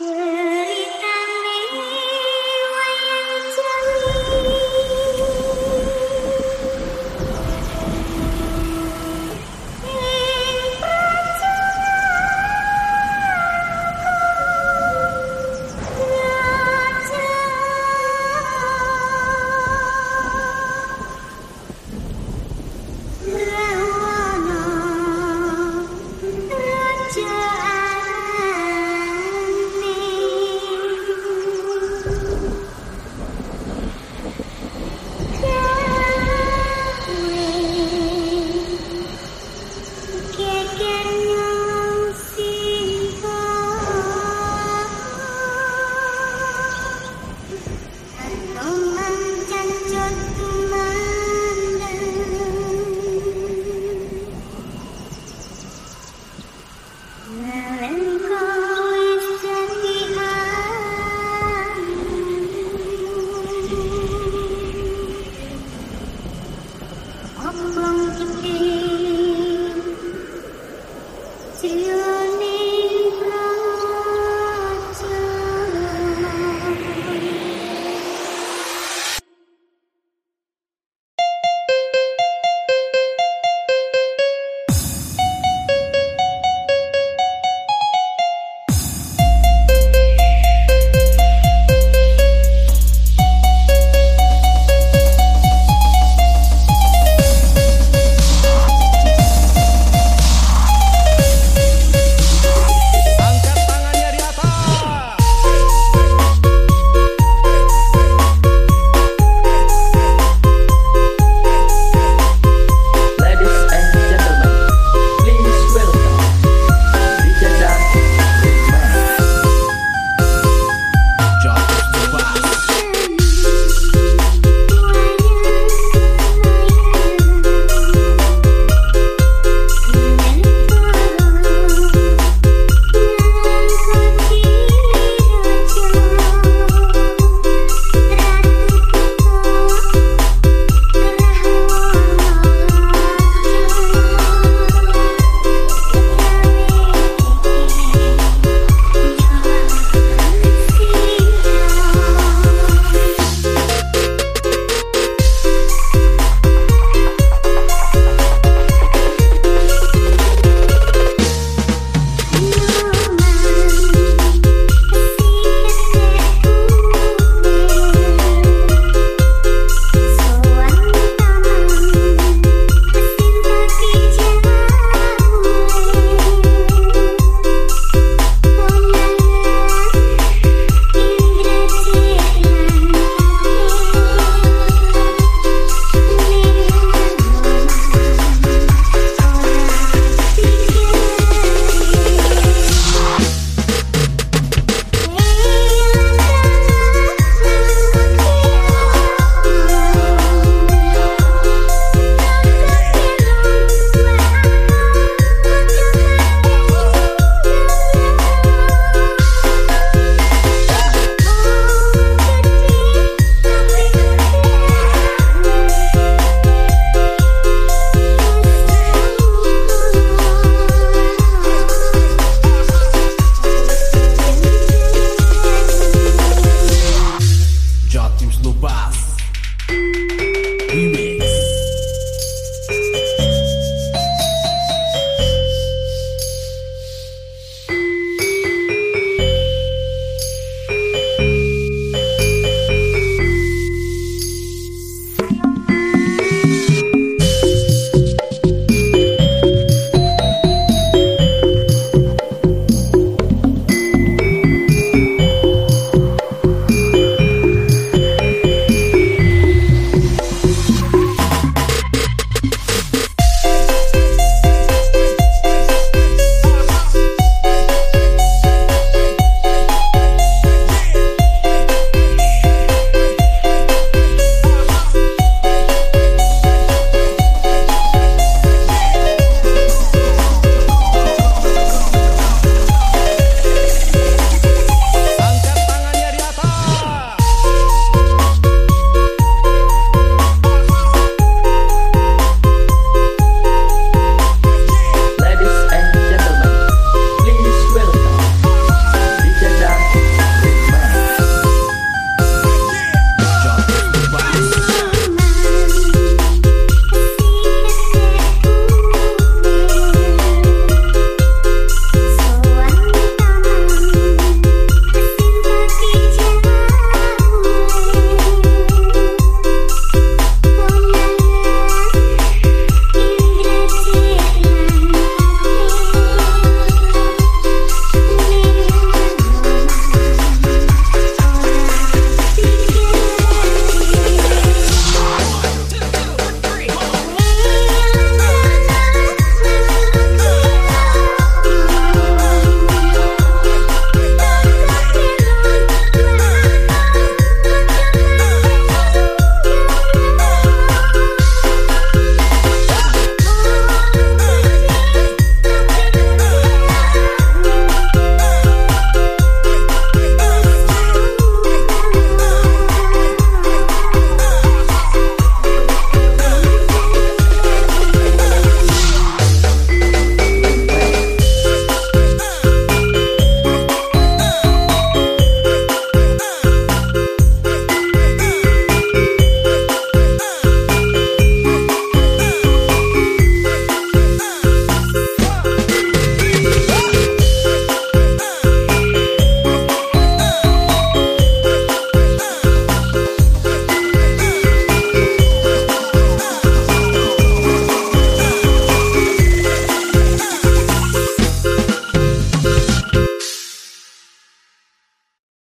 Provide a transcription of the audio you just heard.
Yeah.